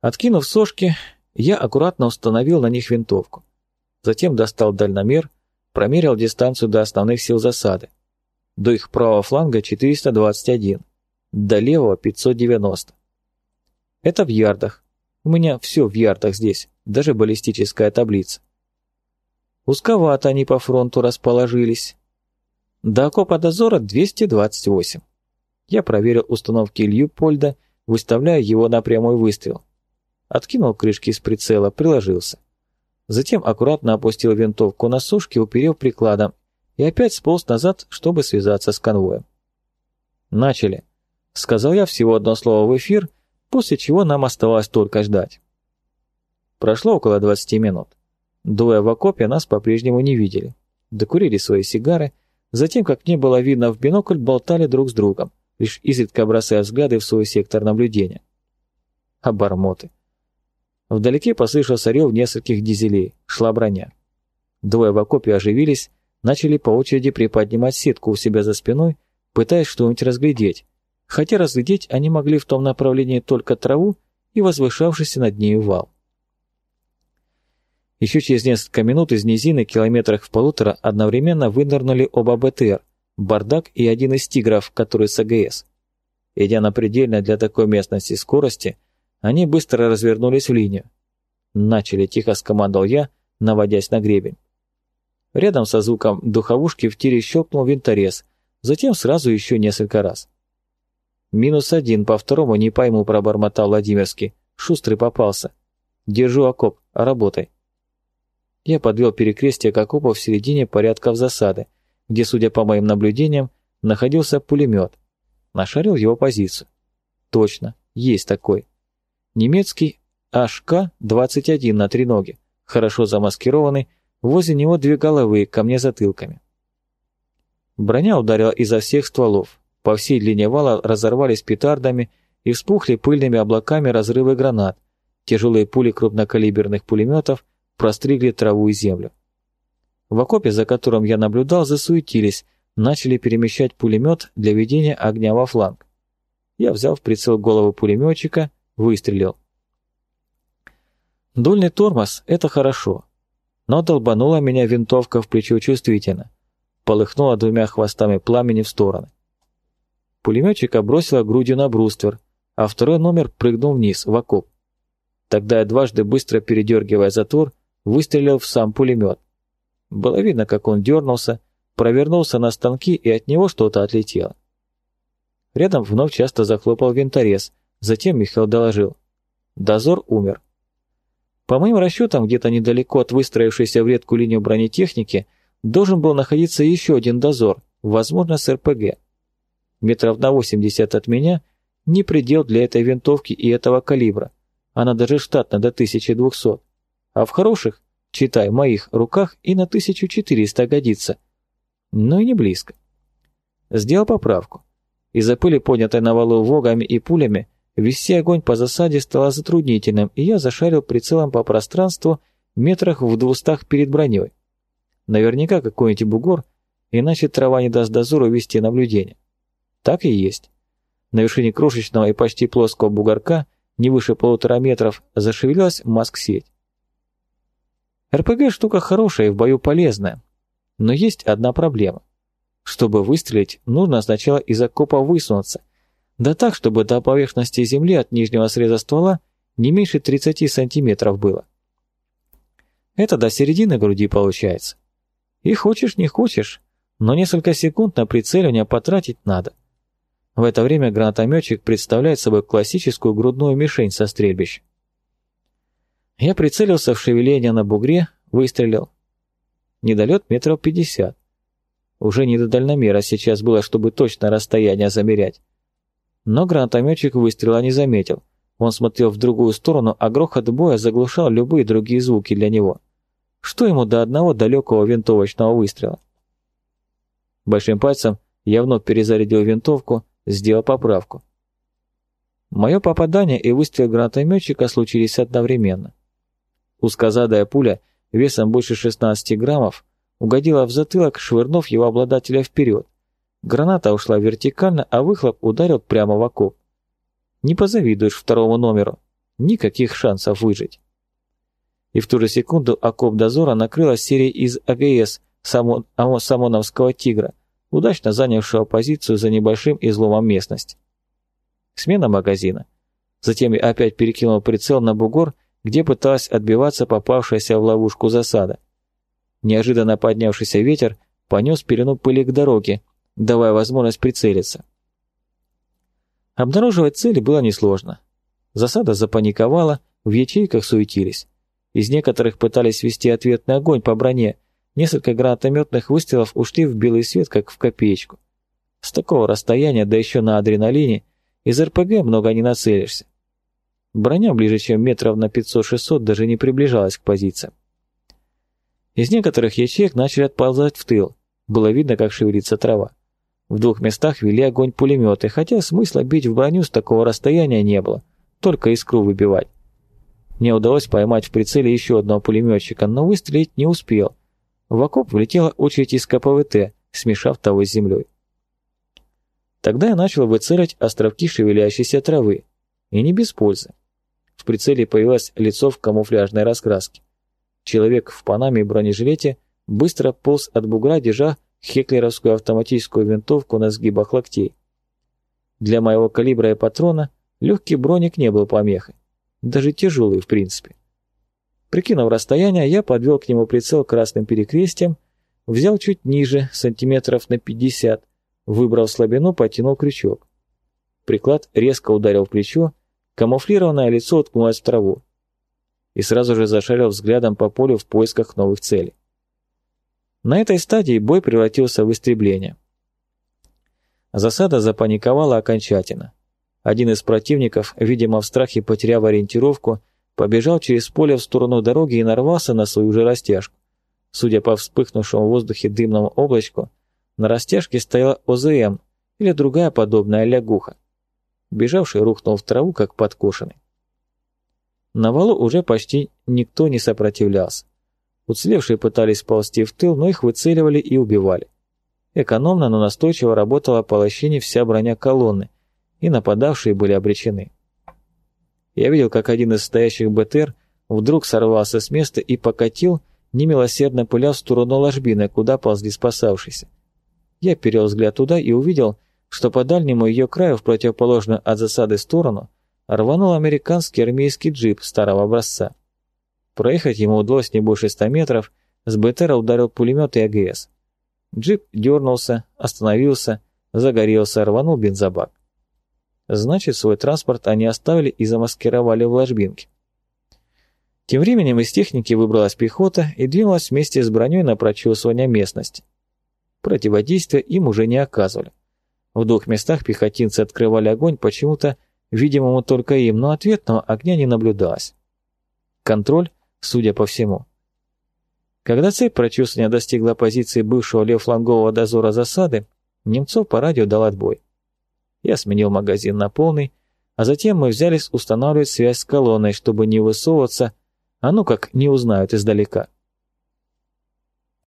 Откинув сошки, я аккуратно установил на них винтовку. Затем достал дальномер, промерил дистанцию до основных сил засады. До их правого фланга 421, до левого 590. Это в ярдах. У меня все в ярдах здесь, даже баллистическая таблица. Узковато они по фронту расположились. До окопа дозора 228. Я проверил установки Льюпольда, выставляя его на прямой выстрел. Откинул крышки из прицела, приложился. Затем аккуратно опустил винтовку на сушки, уперев прикладом, и опять сполз назад, чтобы связаться с конвоем. «Начали», — сказал я всего одно слово в эфир, после чего нам оставалось только ждать. Прошло около 20 минут. Двое в окопе нас по-прежнему не видели. Докурили свои сигары, затем, как не было видно в бинокль, болтали друг с другом, лишь изредка бросая взгляды в свой сектор наблюдения. Обормоты. Вдалеке послышался рев нескольких дизелей, шла броня. Двое в окопе оживились, начали по очереди приподнимать сетку у себя за спиной, пытаясь что-нибудь разглядеть, хотя разглядеть они могли в том направлении только траву и возвышавшийся над нею вал. Еще через несколько минут из низины, километрах в полутора, одновременно вынырнули оба БТР, Бардак и один из «Тигров», который с АГС. Идя на предельной для такой местности скорости, они быстро развернулись в линию. «Начали», — тихо скомандовал я, наводясь на гребень. Рядом со звуком духовушки в тире щелкнул винторез, затем сразу еще несколько раз. «Минус один, по второму не пойму», — пробормотал Владимирский. Шустрый попался. «Держу окоп, работай». Я подвел перекрестие к окопу в середине порядков засады, где, судя по моим наблюдениям, находился пулемет. Нашарил его позицию. Точно, есть такой. Немецкий HK-21 на треноге, хорошо замаскированный, возле него две головы, ко мне затылками. Броня ударила изо всех стволов, по всей длине вала разорвались петардами и вспухли пыльными облаками разрывы гранат, тяжелые пули крупнокалиберных пулеметов простригли траву и землю. В окопе, за которым я наблюдал, засуетились, начали перемещать пулемет для ведения огня во фланг. Я взял в прицел голову пулеметчика, Выстрелил. Дульный тормоз — это хорошо. Но долбанула меня винтовка в плечо чувствительно. Полыхнула двумя хвостами пламени в стороны. Пулеметчика бросила грудью на бруствер, а второй номер прыгнул вниз, в окоп. Тогда я дважды, быстро передергивая затвор, выстрелил в сам пулемет. Было видно, как он дернулся, провернулся на станки, и от него что-то отлетело. Рядом вновь часто захлопал винторез, Затем Михаил доложил. Дозор умер. По моим расчетам, где-то недалеко от выстроившейся в редкую линию бронетехники должен был находиться еще один дозор, возможно, с РПГ. Метров на 80 от меня не предел для этой винтовки и этого калибра. Она даже штатна до 1200. А в хороших, читай, моих руках и на 1400 годится. Но и не близко. Сделал поправку. Из-за пыли, поднятой на валу вогами и пулями, Вести огонь по засаде стало затруднительным, и я зашарил прицелом по пространству метрах в двухстах перед броней. Наверняка какой-нибудь бугор, иначе трава не даст дозору вести наблюдение. Так и есть. На вершине крошечного и почти плоского бугорка, не выше полутора метров, зашевелилась маск-сеть. РПГ штука хорошая и в бою полезная, но есть одна проблема. Чтобы выстрелить, нужно сначала из окопа высунуться, да так, чтобы до поверхности земли от нижнего среза ствола не меньше 30 сантиметров было. Это до середины груди получается. И хочешь, не хочешь, но несколько секунд на прицеливание потратить надо. В это время гранатометчик представляет собой классическую грудную мишень со стрельбища. Я прицелился в шевеление на бугре, выстрелил. Недолет метров пятьдесят. Уже не до дальномера сейчас было, чтобы точно расстояние замерять. Но гранатометчик выстрела не заметил. Он смотрел в другую сторону, а грохот боя заглушал любые другие звуки для него. Что ему до одного далекого винтовочного выстрела? Большим пальцем я вновь перезарядил винтовку, сделал поправку. Мое попадание и выстрел гранатометчика случились одновременно. Узкозадая пуля весом больше 16 граммов угодила в затылок, швырнув его обладателя вперед. Граната ушла вертикально, а выхлоп ударил прямо в окоп. Не позавидуешь второму номеру. Никаких шансов выжить. И в ту же секунду окоп дозора накрыла серия из АГС Самон, Самоновского «Тигра», удачно занявшего позицию за небольшим изломом местности. Смена магазина. Затем я опять перекинул прицел на бугор, где пыталась отбиваться попавшаяся в ловушку засада. Неожиданно поднявшийся ветер понес пелену пыли к дороге, давая возможность прицелиться. Обнаруживать цели было несложно. Засада запаниковала, в ячейках суетились. Из некоторых пытались вести ответный огонь по броне, несколько гранатометных выстрелов ушли в белый свет, как в копеечку. С такого расстояния, да еще на адреналине, из РПГ много не нацелишься. Броня ближе, чем метров на 500-600 даже не приближалась к позициям. Из некоторых ячеек начали отползать в тыл. Было видно, как шевелится трава. В двух местах вели огонь пулеметы, хотя смысла бить в броню с такого расстояния не было, только искру выбивать. Мне удалось поймать в прицеле еще одного пулеметчика, но выстрелить не успел. В окоп влетела очередь из КПВТ, смешав того с землей. Тогда я начал выцелять островки шевелящейся травы. И не без пользы. В прицеле появилось лицо в камуфляжной раскраске. Человек в панаме и бронежилете быстро полз от бугра, держа хеклеровскую автоматическую винтовку на сгибах локтей. Для моего калибра и патрона легкий броник не был помехой, даже тяжелый в принципе. Прикинув расстояние, я подвел к нему прицел красным перекрестием, взял чуть ниже, сантиметров на 50, выбрал слабину, потянул крючок. Приклад резко ударил в плечо, камуфлированное лицо уткнулось в траву. И сразу же зашарил взглядом по полю в поисках новых целей. На этой стадии бой превратился в истребление. Засада запаниковала окончательно. Один из противников, видимо в страхе потеряв ориентировку, побежал через поле в сторону дороги и нарвался на свою же растяжку. Судя по вспыхнувшему в воздухе дымному облачку, на растяжке стояла ОЗМ или другая подобная лягуха. Бежавший рухнул в траву, как подкошенный. На валу уже почти никто не сопротивлялся. Уцелевшие пытались ползти в тыл, но их выцеливали и убивали. Экономно, но настойчиво работала по лощине вся броня колонны, и нападавшие были обречены. Я видел, как один из стоящих БТР вдруг сорвался с места и покатил, немилосердно пыля в сторону ложбины, куда ползли спасавшиеся. Я перевел взгляд туда и увидел, что по дальнему ее краю, в противоположную от засады сторону, рванул американский армейский джип старого образца. Проехать ему удалось не больше ста метров, с БТРа ударил пулемет и АГС. Джип дернулся, остановился, загорелся, рванул бензобак. Значит, свой транспорт они оставили и замаскировали в ложбинке. Тем временем из техники выбралась пехота и двинулась вместе с броней на прочесывание местности. Противодействия им уже не оказывали. В двух местах пехотинцы открывали огонь почему-то, видимому только им, но ответного огня не наблюдалось. Контроль судя по всему. Когда цепь прочувствования достигла позиции бывшего левфлангового дозора засады, Немцов по радио дал отбой. Я сменил магазин на полный, а затем мы взялись устанавливать связь с колонной, чтобы не высовываться, а ну как не узнают издалека.